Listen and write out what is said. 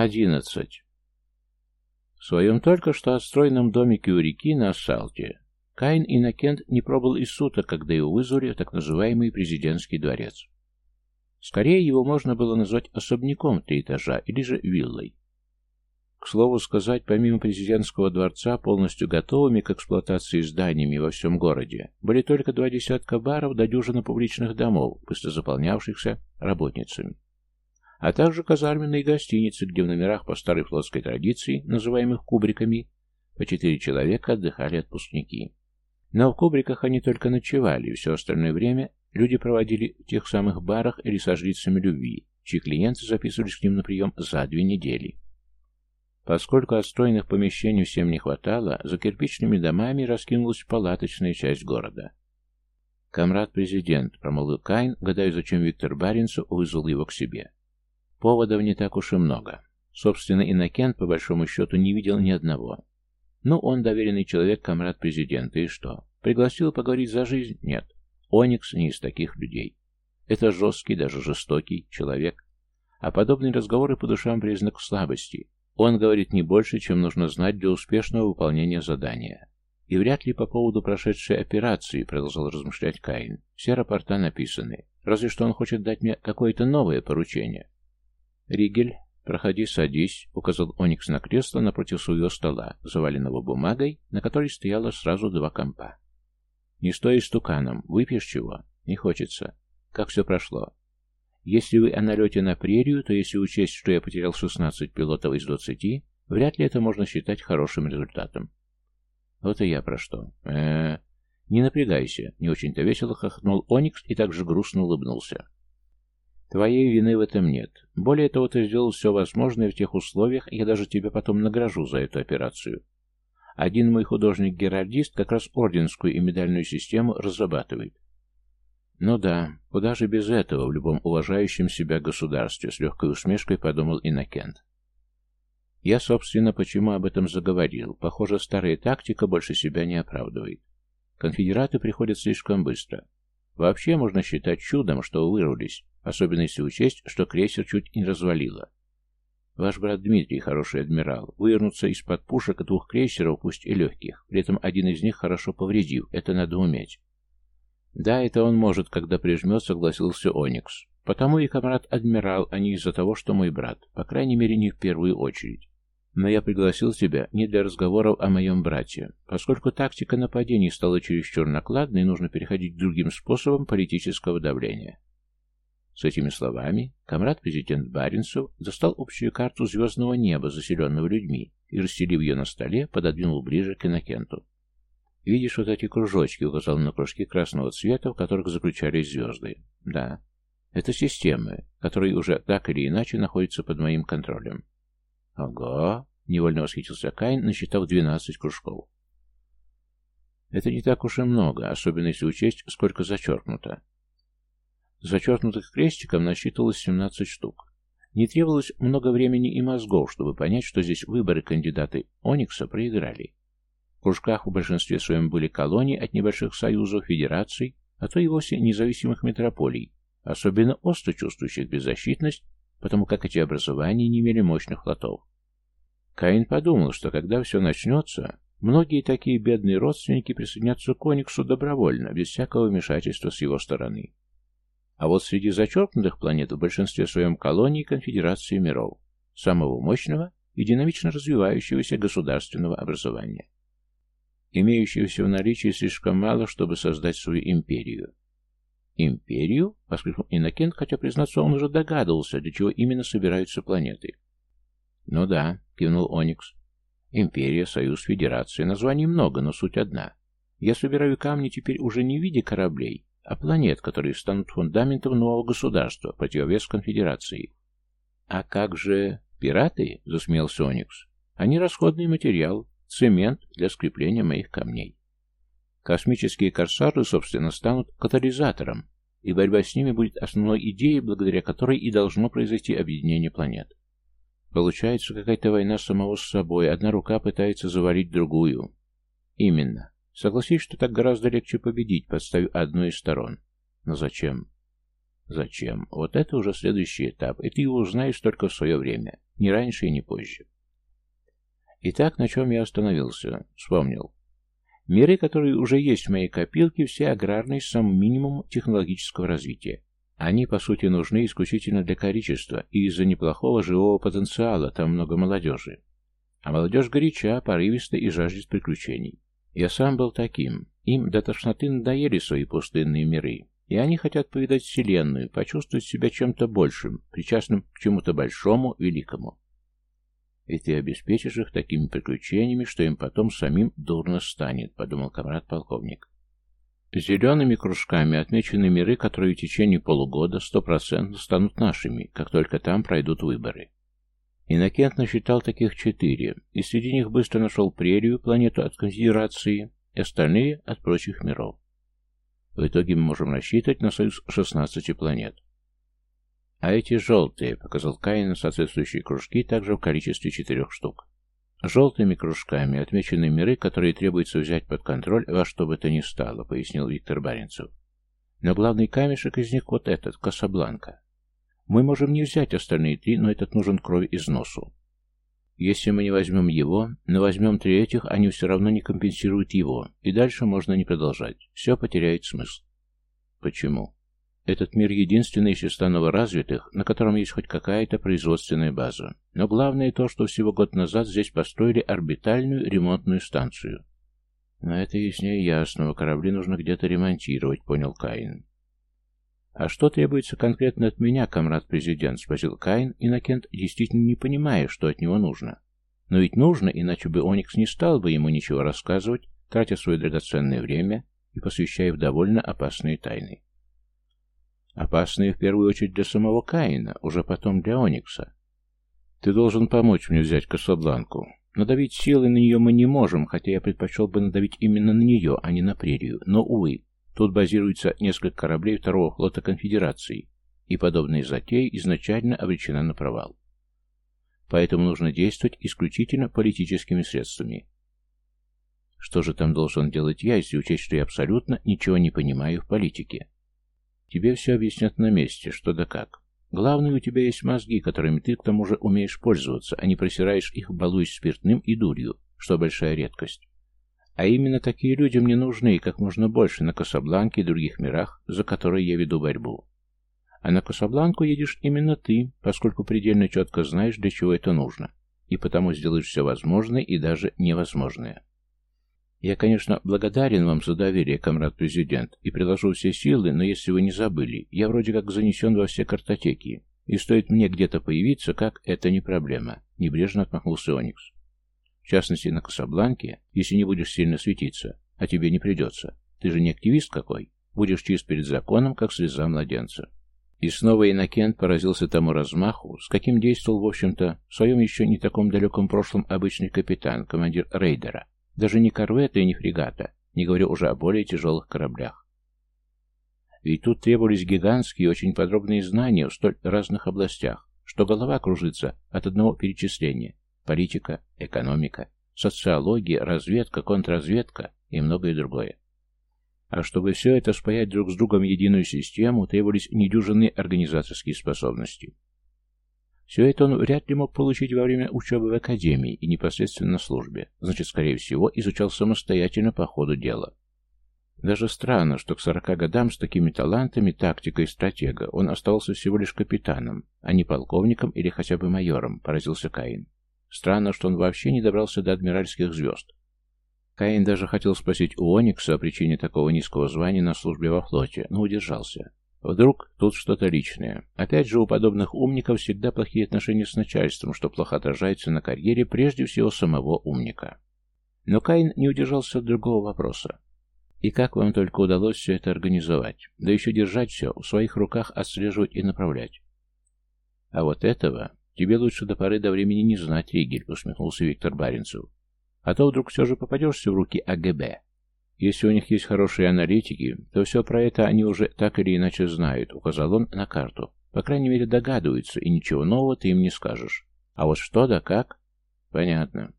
Одиннадцать. В своем только что отстроенном домике у реки на Ассалте Каин Иннокент не пробыл и суток, когда его вызвали в так называемый президентский дворец. Скорее его можно было назвать особняком три этажа или же виллой. К слову сказать, помимо президентского дворца, полностью готовыми к эксплуатации зданиями во всем городе, были только два десятка баров до дюжины публичных домов, быстро заполнявшихся работницами. А также казарменные гостиницы, где в номерах по старой флотской традиции, называемых кубриками, по четыре человека отдыхали отпускники. Но в кубриках они только ночевали, и все остальное время люди проводили в тех самых барах или со жрицами любви, чьи клиенты записывались к ним на прием за две недели. Поскольку отстроенных помещений всем не хватало, за кирпичными домами раскинулась палаточная часть города. «Камрад-президент», — промолвил Кайн, гадая, зачем Виктор Баринцев вызвал его к себе. Поводов не так уж и много. Собственно, Иннокент, по большому счету, не видел ни одного. Ну, он доверенный человек, камрад президента, и что? Пригласил поговорить за жизнь? Нет. Оникс не из таких людей. Это жесткий, даже жестокий человек. А подобные разговоры по душам признак слабости, он говорит не больше, чем нужно знать для успешного выполнения задания. И вряд ли по поводу прошедшей операции, продолжал размышлять Каин. Все рапорта написаны. Разве что он хочет дать мне какое-то новое поручение. Ригель, проходи, садись, указал Оникс на кресло напротив своего стола, заваленного бумагой, на которой стояло сразу два компа. Не стой стуканом, выпьешь чего? Не хочется. Как все прошло? Если вы о налете на прерию, то если учесть, что я потерял 16 пилотов из 20, вряд ли это можно считать хорошим результатом. Вот и я про что. Э -э -э. Не напрягайся, не очень-то весело хохотнул Оникс и также грустно улыбнулся. Твоей вины в этом нет. Более того, ты сделал все возможное в тех условиях, я даже тебя потом награжу за эту операцию. Один мой художник-геральдист как раз орденскую и медальную систему разрабатывает. Ну да, куда же без этого в любом уважающем себя государстве, с легкой усмешкой подумал Иннокент. Я, собственно, почему об этом заговорил. Похоже, старая тактика больше себя не оправдывает. Конфедераты приходят слишком быстро. Вообще можно считать чудом, что вы вырвались, особенно если учесть, что крейсер чуть не развалило. Ваш брат Дмитрий, хороший адмирал, вывернуться из-под пушек двух крейсеров, пусть и легких, при этом один из них хорошо повредив, это надо уметь. «Да, это он может, когда прижмет», — согласился Оникс. «Потому и комрад-адмирал, а не из-за того, что мой брат. По крайней мере, не в первую очередь. Но я пригласил тебя не для разговоров о моем брате. Поскольку тактика нападений стала чересчур накладной, нужно переходить к другим способам политического давления». С этими словами комрад-президент Баренцев достал общую карту звездного неба, заселенного людьми, и, расстелив ее на столе, пододвинул ближе к Иннокенту. «Видишь вот эти кружочки?» — указал на кружки красного цвета, в которых заключались звезды. «Да. Это системы, которые уже так или иначе находятся под моим контролем». «Ого!» — невольно восхитился Кайн, насчитав двенадцать кружков. «Это не так уж и много, особенно если учесть, сколько зачеркнуто». Зачеркнутых крестиком насчитывалось семнадцать штук. Не требовалось много времени и мозгов, чтобы понять, что здесь выборы кандидаты Оникса проиграли. В кружках в большинстве своем были колонии от небольших союзов, федераций, а то и вовсе независимых метрополий, особенно остро чувствующих беззащитность, потому как эти образования не имели мощных флотов. Каин подумал, что когда все начнется, многие такие бедные родственники присоединятся к Ониксу добровольно, без всякого вмешательства с его стороны. А вот среди зачеркнутых планет в большинстве своем колонии конфедерации миров, самого мощного и динамично развивающегося государственного образования. Имеющегося в наличии слишком мало, чтобы создать свою империю. «Империю?» — воскликнул Иннокент, хотя, признаться, он уже догадывался, для чего именно собираются планеты. «Ну да», — кивнул Оникс. «Империя, Союз, Федерация. Названий много, но суть одна. Я собираю камни теперь уже не в виде кораблей, а планет, которые станут фундаментом нового государства, противовес конфедерации». «А как же пираты?» — засмеялся Оникс. «Они расходный материал, цемент для скрепления моих камней. Космические корсары, собственно, станут катализатором, и борьба с ними будет основной идеей, благодаря которой и должно произойти объединение планет. Получается какая-то война самого с собой, одна рука пытается завалить другую. Именно. Согласись, что так гораздо легче победить, подставив одну из сторон. Но зачем? Зачем? Вот это уже следующий этап, и ты его узнаешь только в свое время, не раньше и не позже. Итак, на чем я остановился? Вспомнил. Миры, которые уже есть в моей копилке, все аграрные с самым минимумом технологического развития. Они, по сути, нужны исключительно для количества и из-за неплохого живого потенциала, там много молодежи. А молодежь горяча, порывиста и жаждет приключений. Я сам был таким. Им до тошноты надоели свои пустынные миры, и они хотят повидать Вселенную, почувствовать себя чем-то большим, причастным к чему-то большому, великому. И ты обеспечишь их такими приключениями, что им потом самим дурно станет, подумал комрад-полковник. Зелеными кружками отмечены миры, которые в течение полугода стопроцентно станут нашими, как только там пройдут выборы. Иннокент насчитал таких четыре, и среди них быстро нашел прерию, планету от конфедерации, и остальные от прочих миров. В итоге мы можем рассчитывать на союз 16 планет. А эти желтые, показал Каин соответствующие кружки, также в количестве четырех штук. Желтыми кружками отмечены миры, которые требуется взять под контроль во что бы то ни стало, пояснил Виктор Баренцев. Но главный камешек из них вот этот, Касабланка. Мы можем не взять остальные три, но этот нужен кровь из носу. Если мы не возьмем его, но возьмем три этих, они все равно не компенсируют его, и дальше можно не продолжать. Все потеряет смысл. Почему? Этот мир единственный из числа новоразвитых, на котором есть хоть какая-то производственная база. Но главное то, что всего год назад здесь построили орбитальную ремонтную станцию. Но это яснее ясного, корабли нужно где-то ремонтировать, понял Каин. «А что требуется конкретно от меня, комрад-президент?» — спросил Каин, и Накент, действительно не понимая, что от него нужно. Но ведь нужно, иначе бы Оникс не стал бы ему ничего рассказывать, тратя свое драгоценное время и посвящая в довольно опасные тайны. Опасные в первую очередь для самого Каина, уже потом для Оникса. Ты должен помочь мне взять Касабланку. Надавить силой на нее мы не можем, хотя я предпочел бы надавить именно на нее, а не на прерию. Но, увы, тут базируется несколько кораблей второго флота Конфедерации, и подобная затея изначально обречена на провал. Поэтому нужно действовать исключительно политическими средствами. Что же там должен делать я, если учесть, что я абсолютно ничего не понимаю в политике? Тебе все объяснят на месте, что да как. Главное, у тебя есть мозги, которыми ты к тому же умеешь пользоваться, а не просираешь их, балуясь спиртным и дурью, что большая редкость. А именно такие люди мне нужны и как можно больше на Касабланке и других мирах, за которые я веду борьбу. А на Касабланку едешь именно ты, поскольку предельно четко знаешь, для чего это нужно, и потому сделаешь все возможное и даже невозможное. Я, конечно, благодарен вам за доверие, комрад-президент, и приложу все силы, но если вы не забыли, я вроде как занесен во все картотеки, и стоит мне где-то появиться, как это не проблема, небрежно отмахнулся Оникс. В частности, на Касабланке, если не будешь сильно светиться, а тебе не придется. Ты же не активист какой, будешь чист перед законом, как слеза младенца. И снова Иннокент поразился тому размаху, с каким действовал, в общем-то, в своем еще не таком далеком прошлом обычный капитан, командир рейдера, даже не корвета и не фрегата, не говорю уже о более тяжелых кораблях. Ведь тут требовались гигантские, очень подробные знания в столь разных областях, что голова кружится от одного перечисления. Политика, экономика, социология, разведка, контрразведка и многое другое. А чтобы все это спаять друг с другом в единую систему, требовались недюжинные организаторские способности. Все это он вряд ли мог получить во время учебы в академии и непосредственно на службе, значит, скорее всего, изучал самостоятельно по ходу дела. Даже странно, что к сорока годам с такими талантами, тактикой и стратега он оставался всего лишь капитаном, а не полковником или хотя бы майором, поразился Каин. Странно, что он вообще не добрался до адмиральских звезд. Каин даже хотел спросить у Оникса о причине такого низкого звания на службе во флоте, но удержался. Вдруг тут что-то личное. Опять же, у подобных умников всегда плохие отношения с начальством, что плохо отражается на карьере прежде всего самого умника. Но Каин не удержался от другого вопроса. И как вам только удалось все это организовать? Да еще держать все, в своих руках отслеживать и направлять. А вот этого тебе лучше до поры до времени не знать, Ригель, усмехнулся Виктор Баренцев. А то вдруг все же попадешься в руки АГБ. Если у них есть хорошие аналитики, то все про это они уже так или иначе знают, указал он на карту. По крайней мере догадываются, и ничего нового ты им не скажешь. А вот что да как? Понятно.